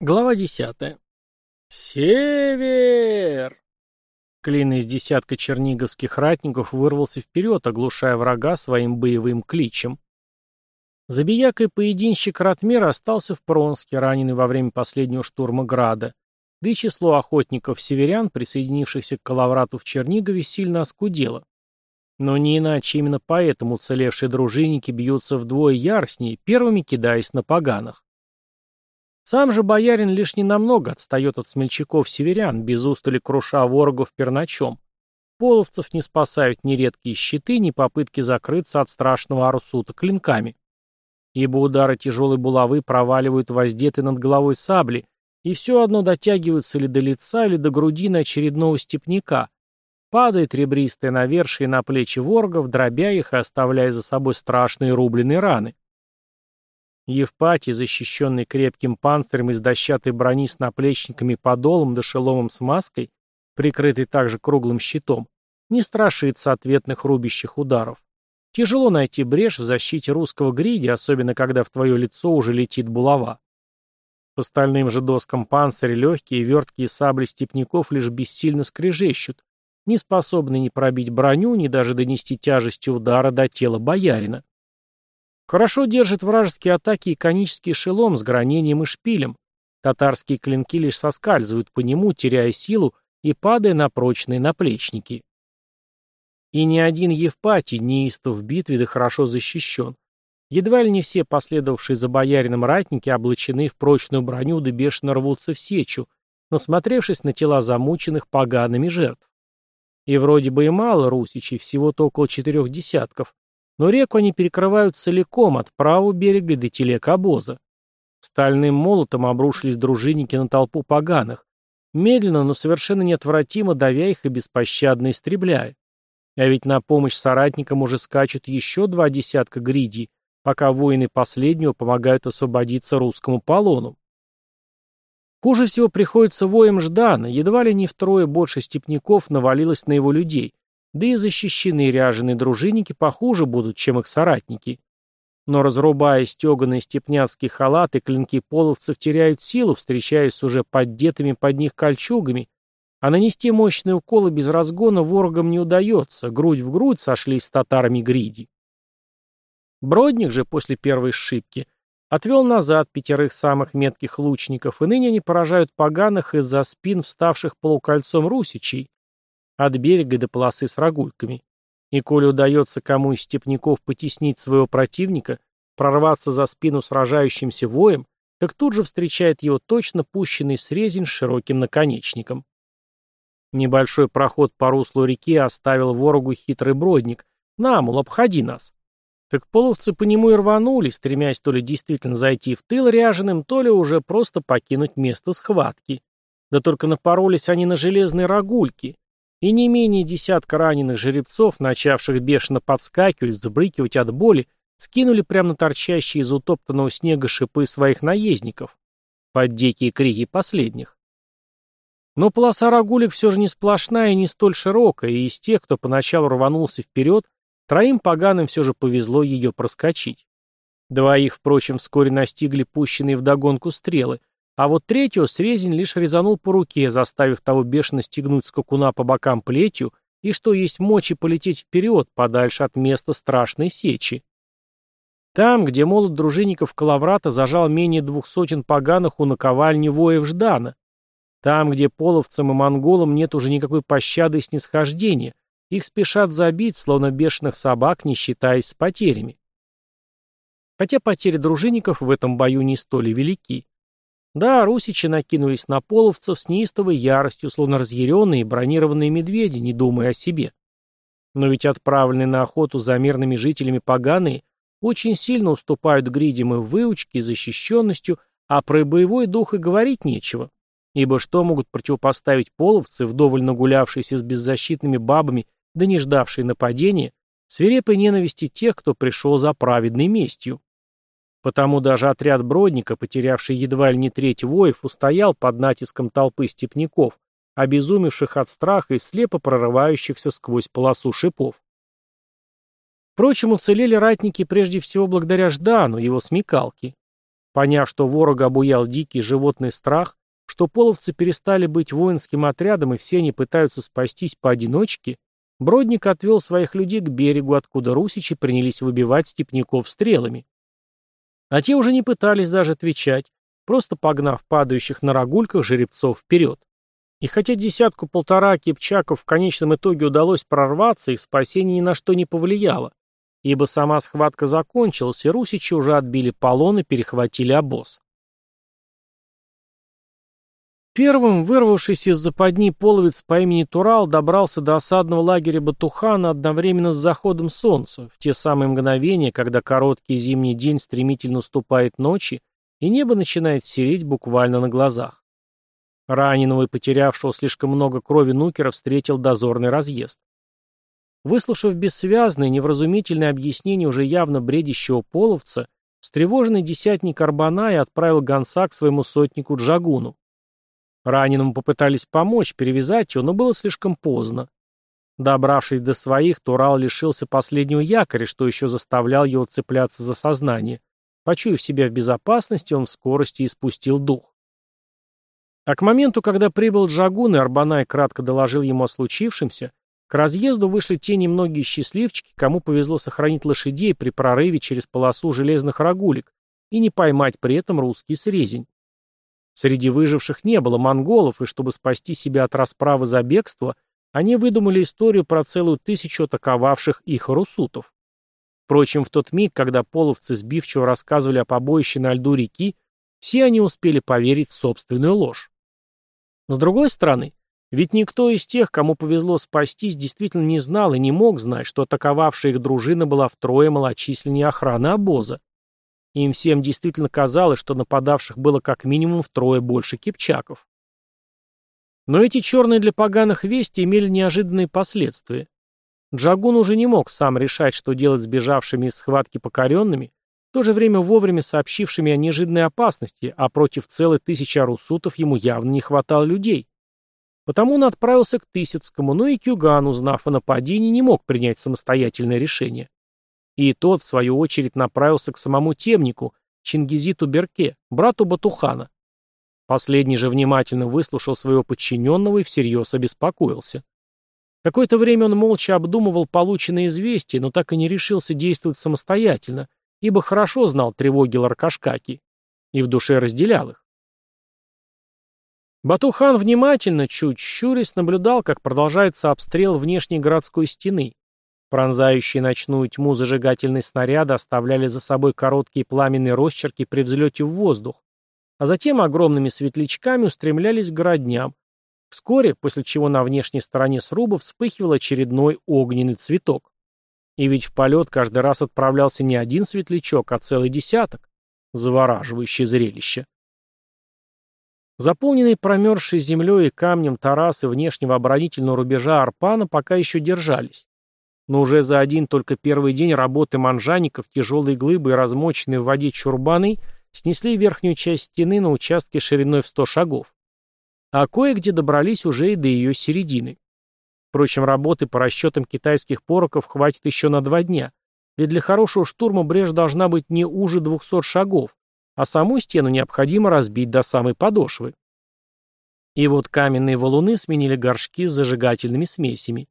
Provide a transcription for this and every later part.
Глава десятая. «Север!» Клин из десятка черниговских ратников вырвался вперед, оглушая врага своим боевым кличем. Забиякой поединщик Ратмир остался в Пронске, раненый во время последнего штурма Града, да и число охотников-северян, присоединившихся к Калаврату в Чернигове, сильно оскудело. Но не иначе именно поэтому уцелевшие дружинники бьются вдвое яростнее, первыми кидаясь на поганых. Сам же боярин лишь ненамного отстает от смельчаков-северян, без устали круша ворогов перначом. Половцев не спасают ни редкие щиты, ни попытки закрыться от страшного арсута клинками. Ибо удары тяжелой булавы проваливают воздетые над головой сабли, и все одно дотягиваются ли до лица, или до грудины очередного степняка. Падает ребристое навершие на плечи ворогов, дробя их и оставляя за собой страшные рубленые раны. Евпатий, защищенный крепким панцирем из дощатой брони с наплечниками подолом да шеломом с маской, прикрытый также круглым щитом, не страшится ответных рубящих ударов. Тяжело найти брешь в защите русского гриди, особенно когда в твое лицо уже летит булава. По стальным же доскам панциря легкие верткие сабли степняков лишь бессильно скрежещут, не способны ни пробить броню, ни даже донести тяжестью удара до тела боярина. Хорошо держит вражеские атаки и конический шелом с гранением и шпилем. Татарские клинки лишь соскальзывают по нему, теряя силу и падая на прочные наплечники. И ни один Евпатий неистов в битве да хорошо защищен. Едва ли не все последовавшие за боярином ратники облачены в прочную броню да бешено рвутся в сечу, насмотревшись на тела замученных погаными жертв. И вроде бы и мало русичей, всего-то около четырех десятков, но реку они перекрывают целиком от правого берега до телег обоза. Стальным молотом обрушились дружинники на толпу поганых, медленно, но совершенно неотвратимо давя их и беспощадно истребляя. А ведь на помощь соратникам уже скачут еще два десятка гридий, пока воины последнего помогают освободиться русскому полону. Хуже всего приходится воем Ждана, едва ли не втрое больше степняков навалилось на его людей, да и защищенные ряженые дружинники похуже будут, чем их соратники. Но разрубая стеганые степняцкие халаты, клинки половцев теряют силу, встречаясь с уже поддетыми под них кольчугами, а нанести мощные уколы без разгона ворогам не удается, грудь в грудь сошлись с татарами гриди. Бродник же после первой сшибки отвел назад пятерых самых метких лучников, и ныне они поражают поганых из-за спин вставших полукольцом русичей, от берега до полосы с рогульками. И коли удается кому из степняков потеснить своего противника, прорваться за спину сражающимся воем, так тут же встречает его точно пущенный срезень с широким наконечником. Небольшой проход по руслу реки оставил ворогу хитрый бродник. «На, мол, обходи нас». Так половцы по нему и рванули, стремясь то ли действительно зайти в тыл ряженым, то ли уже просто покинуть место схватки. Да только напоролись они на железные рогульки, и не менее десятка раненых жеребцов, начавших бешено подскакивать, взбрыкивать от боли, скинули прямо на торчащие из утоптанного снега шипы своих наездников, под дикие крики последних. Но полоса рогулек все же не сплошная и не столь широкая, и из тех, кто поначалу рванулся вперед, троим поганым все же повезло ее проскочить. Двоих, впрочем, вскоре настигли пущенные вдогонку стрелы, а вот третьего срезень лишь резанул по руке, заставив того бешено стегнуть скакуна по бокам плетью и, что есть мочи, полететь вперед, подальше от места страшной сечи. Там, где молот дружинников Калаврата зажал менее двух сотен поганых у наковальни воев Ждана. Там, где половцам и монголам нет уже никакой пощады и снисхождения, их спешат забить, словно бешеных собак, не считаясь с потерями. Хотя потери дружинников в этом бою не столь велики. Да, русичи накинулись на половцев с неистовой яростью, словно разъяренные бронированные медведи, не думая о себе. Но ведь отправленные на охоту за мирными жителями поганые очень сильно уступают гридям и в выучке, и защищенностью, а про боевой дух и говорить нечего. Ибо что могут противопоставить половцы, вдоволь нагулявшиеся с беззащитными бабами, да не ждавшие нападения, свирепой ненависти тех, кто пришел за праведной местью? Потому даже отряд Бродника, потерявший едва ли не треть воев, устоял под натиском толпы степняков, обезумевших от страха и слепо прорывающихся сквозь полосу шипов. Впрочем, уцелели ратники прежде всего благодаря Ждану, его смекалке. Поняв, что ворога обуял дикий животный страх, что половцы перестали быть воинским отрядом и все они пытаются спастись поодиночке, Бродник отвел своих людей к берегу, откуда русичи принялись выбивать степняков стрелами. А те уже не пытались даже отвечать, просто погнав падающих на рогульках жеребцов вперед. И хотя десятку-полтора кипчаков в конечном итоге удалось прорваться, их спасение ни на что не повлияло, ибо сама схватка закончилась, и русичи уже отбили полон и перехватили обоз. Первым, вырвавшись из западни половец по имени Турал, добрался до осадного лагеря Батухана одновременно с заходом солнца, в те самые мгновения, когда короткий зимний день стремительно уступает ночи, и небо начинает сереть буквально на глазах. Раненого и потерявшего слишком много крови нукера встретил дозорный разъезд. Выслушав бессвязное, невразумительное объяснение уже явно бредящего половца, встревоженный десятник Арбанай отправил гонца к своему сотнику Джагуну. Раненому попытались помочь, перевязать его, но было слишком поздно. Добравшись до своих, Турал лишился последнего якоря, что еще заставлял его цепляться за сознание. Почуяв себя в безопасности, он в скорости испустил дух. А к моменту, когда прибыл Джагун и Арбанай кратко доложил ему о случившемся, к разъезду вышли те немногие счастливчики, кому повезло сохранить лошадей при прорыве через полосу железных рогулек и не поймать при этом русский срезень. Среди выживших не было монголов, и чтобы спасти себя от расправы за бегство, они выдумали историю про целую тысячу атаковавших их русутов. Впрочем, в тот миг, когда половцы сбивчиво рассказывали о побоище на льду реки, все они успели поверить в собственную ложь. С другой стороны, ведь никто из тех, кому повезло спастись, действительно не знал и не мог знать, что атаковавшая их дружина была втрое малочисленнее охраны обоза. Им всем действительно казалось, что нападавших было как минимум втрое больше кипчаков. Но эти черные для поганых вести имели неожиданные последствия. Джагун уже не мог сам решать, что делать с бежавшими из схватки покоренными, в то же время вовремя сообщившими о неожиданной опасности, а против целой тысячи арусутов ему явно не хватало людей. Потому он отправился к Тысяцкому, но и Кюган, узнав о нападении, не мог принять самостоятельное решение. И тот, в свою очередь, направился к самому темнику, Чингизиту Берке, брату Батухана. Последний же внимательно выслушал своего подчиненного и всерьез обеспокоился. Какое-то время он молча обдумывал полученные известия, но так и не решился действовать самостоятельно, ибо хорошо знал тревоги Ларкашкаки и в душе разделял их. Батухан внимательно, чуть щурясь, наблюдал, как продолжается обстрел внешней городской стены, Пронзающие ночную тьму зажигательные снаряды оставляли за собой короткие пламенные росчерки при взлете в воздух, а затем огромными светлячками устремлялись к городням. Вскоре, после чего на внешней стороне сруба вспыхивал очередной огненный цветок. И ведь в полет каждый раз отправлялся не один светлячок, а целый десяток. Завораживающее зрелище. Заполненные промерзшей землей и камнем тарасы внешнего оборонительного рубежа Арпана пока еще держались. Но уже за один только первый день работы манжаников тяжелые глыбы и размоченные в воде чурбаны снесли верхнюю часть стены на участке шириной в 100 шагов. А кое-где добрались уже и до ее середины. Впрочем, работы по расчетам китайских пороков хватит еще на два дня, ведь для хорошего штурма брешь должна быть не уже 200 шагов, а саму стену необходимо разбить до самой подошвы. И вот каменные валуны сменили горшки с зажигательными смесями.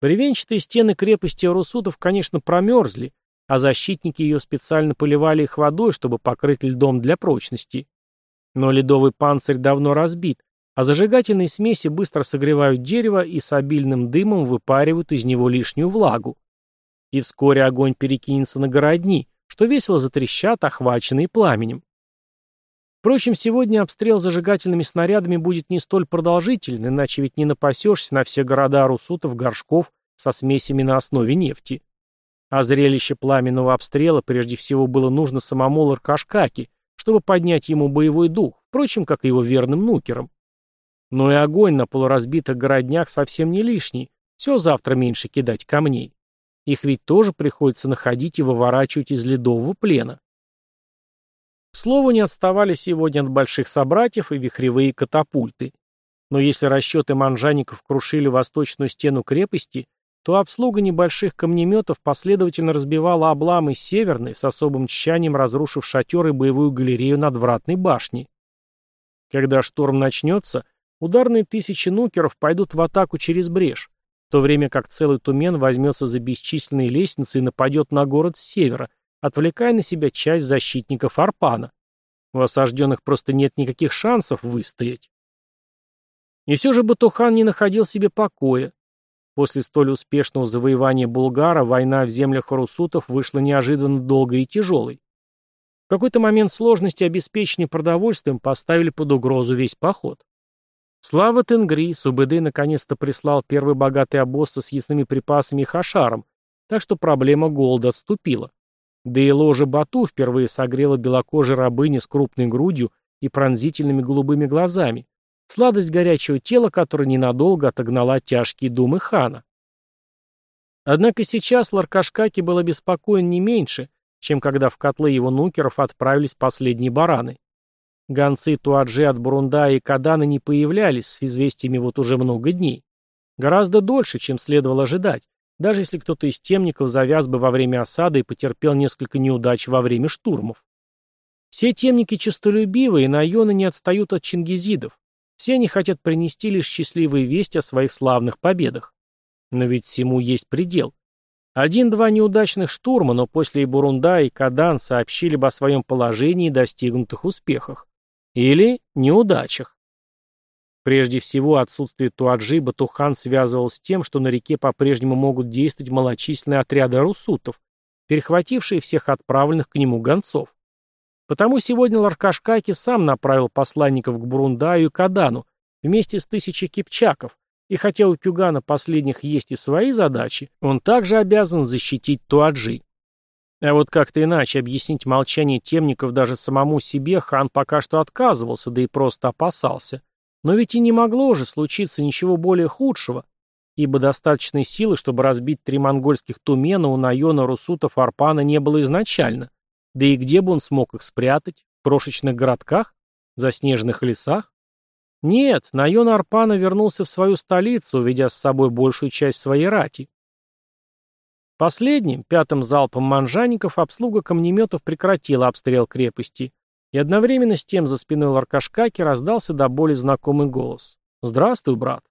Бревенчатые стены крепости Арусутов, конечно, промерзли, а защитники ее специально поливали их водой, чтобы покрыть льдом для прочности. Но ледовый панцирь давно разбит, а зажигательные смеси быстро согревают дерево и с обильным дымом выпаривают из него лишнюю влагу. И вскоре огонь перекинется на городни, что весело затрещат, охваченные пламенем. Впрочем, сегодня обстрел зажигательными снарядами будет не столь продолжительный, иначе ведь не напасешься на все города русутов горшков со смесями на основе нефти. А зрелище пламенного обстрела прежде всего было нужно самому Ларкашкаке, чтобы поднять ему боевой дух, впрочем, как и его верным нукерам. Но и огонь на полуразбитых городнях совсем не лишний, все завтра меньше кидать камней. Их ведь тоже приходится находить и выворачивать из ледового плена. К слову, не отставали сегодня от больших собратьев и вихревые катапульты. Но если расчеты манжаников крушили восточную стену крепости, то обслуга небольших камнеметов последовательно разбивала обламы северной, с особым тщанием разрушив шатер и боевую галерею надвратной башни. Когда шторм начнется, ударные тысячи нукеров пойдут в атаку через брешь, в то время как целый тумен возьмется за бесчисленные лестницы и нападет на город с севера, отвлекая на себя часть защитников Арпана. У осажденных просто нет никаких шансов выстоять. И все же Батухан не находил себе покоя. После столь успешного завоевания Булгара война в землях Русутов вышла неожиданно долгой и тяжелой. В какой-то момент сложности обеспечения продовольствием поставили под угрозу весь поход. Слава Тенгри, Субэды наконец-то прислал первый богатый обоз со съестными припасами и хашаром, так что проблема голода отступила. Да и ложа Бату впервые согрела белокожей рабыни с крупной грудью и пронзительными голубыми глазами, сладость горячего тела, которая ненадолго отогнала тяжкие думы хана. Однако сейчас Ларкашкаки был обеспокоен не меньше, чем когда в котлы его нукеров отправились последние бараны. Гонцы Туаджи от Бурунда и Кадана не появлялись с известиями вот уже много дней. Гораздо дольше, чем следовало ожидать, даже если кто-то из темников завяз бы во время осады и потерпел несколько неудач во время штурмов. Все темники честолюбивые, и наёны не отстают от чингизидов. Все они хотят принести лишь счастливые вести о своих славных победах. Но ведь всему есть предел. Один-два неудачных штурма, но после и Бурунда, и Кадан сообщили бы о своем положении и достигнутых успехах. Или неудачах. Прежде всего, отсутствие Туаджи Батухан связывал с тем, что на реке по-прежнему могут действовать малочисленные отряды русутов, перехватившие всех отправленных к нему гонцов. Потому сегодня Ларкашкаки сам направил посланников к Бурундаю и Кадану вместе с тысячей кипчаков, и хотя у Кюгана последних есть и свои задачи, он также обязан защитить Туаджи. А вот как-то иначе объяснить молчание темников даже самому себе хан пока что отказывался, да и просто опасался. Но ведь и не могло уже случиться ничего более худшего, ибо достаточной силы, чтобы разбить три монгольских тумена у Найона, Русутов, Арпана не было изначально. Да и где бы он смог их спрятать? В крошечных городках? В заснеженных лесах? Нет, Найон Арпана вернулся в свою столицу, уведя с собой большую часть своей рати. Последним, пятым залпом манжаников, обслуга камнеметов прекратила обстрел крепости, и одновременно с тем за спиной Ларкашкаки раздался до боли знакомый голос. «Здравствуй, брат».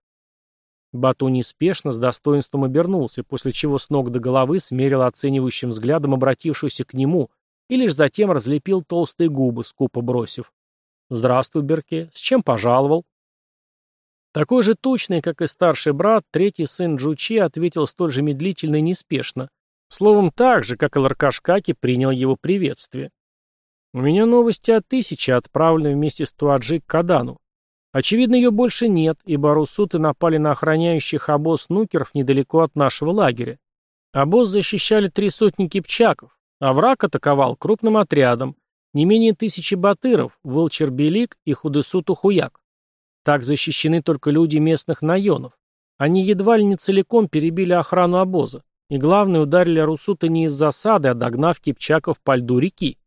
Бату неспешно, с достоинством обернулся, после чего с ног до головы смерил оценивающим взглядом обратившуюся к нему и лишь затем разлепил толстые губы, скупо бросив. «Здравствуй, Берке. С чем пожаловал?» Такой же точный, как и старший брат, третий сын Джучи ответил столь же медлительно и неспешно. Словом, так же, как и Ларкашкаки принял его приветствие. У меня новости о тысяче, отправленной вместе с Туаджи к Кадану. Очевидно, ее больше нет, ибо русуты напали на охраняющих обоз нукеров недалеко от нашего лагеря. Обоз защищали три сотни кипчаков, а враг атаковал крупным отрядом, не менее тысячи батыров, Волчер-Белик и Худесуту-Хуяк. Так защищены только люди местных наенов. Они едва ли не целиком перебили охрану обоза, и главное, ударили Русута не из засады, а догнав кипчаков по льду реки.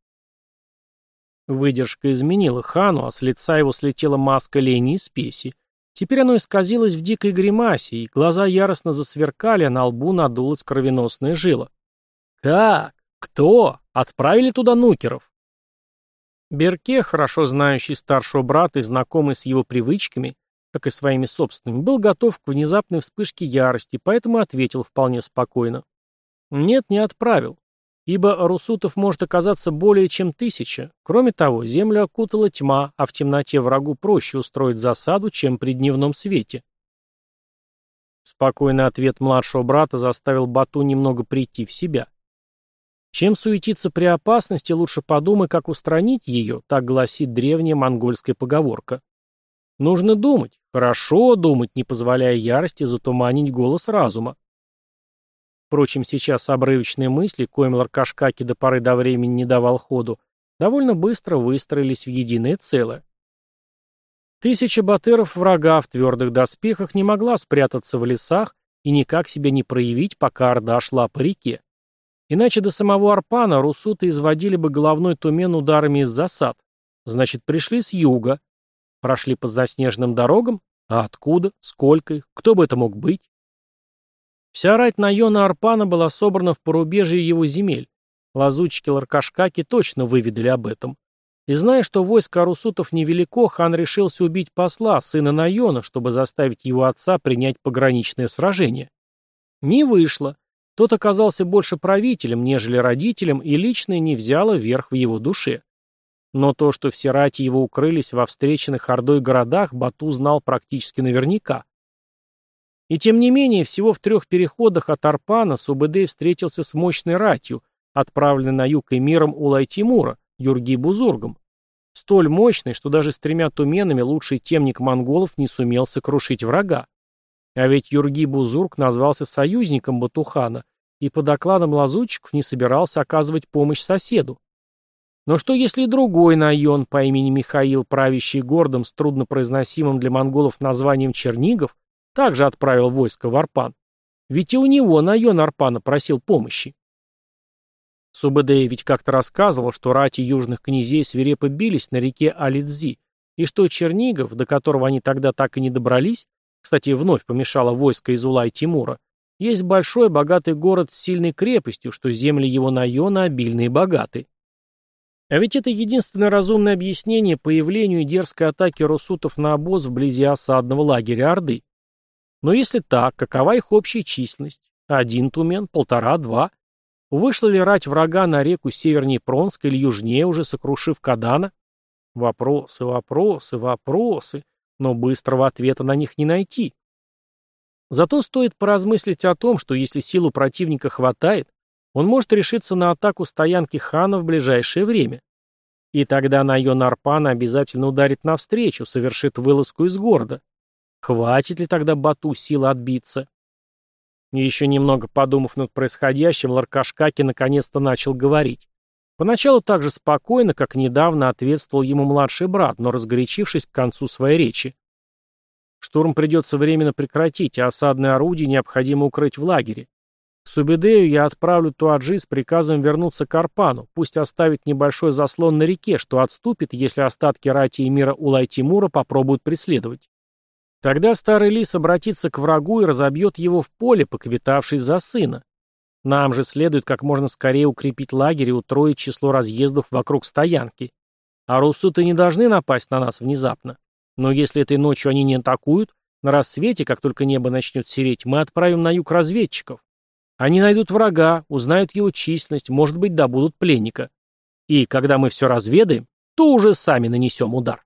Выдержка изменила хану, а с лица его слетела маска лени и спеси. Теперь оно исказилось в дикой гримасе, и глаза яростно засверкали, а на лбу надулась кровеносная жила. «Как? Кто? Отправили туда нукеров?» Берке, хорошо знающий старшего брата и знакомый с его привычками, как и своими собственными, был готов к внезапной вспышке ярости, поэтому ответил вполне спокойно. «Нет, не отправил ибо русутов может оказаться более чем тысяча. Кроме того, землю окутала тьма, а в темноте врагу проще устроить засаду, чем при дневном свете. Спокойный ответ младшего брата заставил Бату немного прийти в себя. Чем суетиться при опасности, лучше подумай, как устранить ее, так гласит древняя монгольская поговорка. Нужно думать, хорошо думать, не позволяя ярости затуманить голос разума. Впрочем, сейчас обрывочные мысли, коим Ларкашкаки до поры до времени не давал ходу, довольно быстро выстроились в единое целое. Тысяча батыров врага в твердых доспехах не могла спрятаться в лесах и никак себя не проявить, пока Орда шла по реке. Иначе до самого Арпана русуты изводили бы головной тумен ударами из засад. Значит, пришли с юга. Прошли по заснеженным дорогам? А откуда? Сколько их? Кто бы это мог быть? Вся рать Найона Арпана была собрана в порубежье его земель. Лазутчики Ларкашкаки точно выведали об этом. И зная, что войско Арусутов невелико, хан решился убить посла, сына Найона, чтобы заставить его отца принять пограничное сражение. Не вышло. Тот оказался больше правителем, нежели родителем, и личное не взяло верх в его душе. Но то, что все рати его укрылись во встреченных Ордой городах, Бату знал практически наверняка. И тем не менее, всего в трех переходах от Арпана Субэдэй встретился с мощной ратью, отправленной на юг эмиром Улай-Тимура, Юрги-Бузургом. Столь мощной, что даже с тремя туменами лучший темник монголов не сумел сокрушить врага. А ведь Юрги-Бузург назвался союзником Батухана и по докладам лазутчиков не собирался оказывать помощь соседу. Но что если другой Найон по имени Михаил, правящий городом с труднопроизносимым для монголов названием Чернигов, также отправил войско в Арпан? Ведь и у него Найон Арпана просил помощи. Субэдэй ведь как-то рассказывал, что рати южных князей свирепо бились на реке Алидзи, и что Чернигов, до которого они тогда так и не добрались, кстати, вновь помешало войско из Улай-Тимура, есть большой богатый город с сильной крепостью, что земли его Найона обильные и богаты. А ведь это единственное разумное объяснение появлению дерзкой атаки русутов на обоз вблизи осадного лагеря Орды. Но если так, какова их общая численность? Один тумен, полтора, два? Вышла ли рать врага на реку севернее Пронска или южнее, уже сокрушив Кадана? Вопросы, вопросы, вопросы, но быстрого ответа на них не найти. Зато стоит поразмыслить о том, что если силу противника хватает, он может решиться на атаку стоянки хана в ближайшее время. И тогда Найон Арпана обязательно ударит навстречу, совершит вылазку из города. Хватит ли тогда Бату силы отбиться? Еще немного подумав над происходящим, Ларкашкаки наконец-то начал говорить. Поначалу так же спокойно, как недавно ответствовал ему младший брат, но разгорячившись к концу своей речи. Штурм придется временно прекратить, а осадные орудия необходимо укрыть в лагере. К Субедею я отправлю Туаджи с приказом вернуться к Арпану, пусть оставит небольшой заслон на реке, что отступит, если остатки рати и мира Улай-Тимура попробуют преследовать. Тогда старый лис обратится к врагу и разобьет его в поле, поквитавшись за сына. Нам же следует как можно скорее укрепить лагерь и утроить число разъездов вокруг стоянки. А русуты не должны напасть на нас внезапно. Но если этой ночью они не атакуют, на рассвете, как только небо начнет сереть, мы отправим на юг разведчиков. Они найдут врага, узнают его численность, может быть, добудут пленника. И когда мы все разведаем, то уже сами нанесем удар.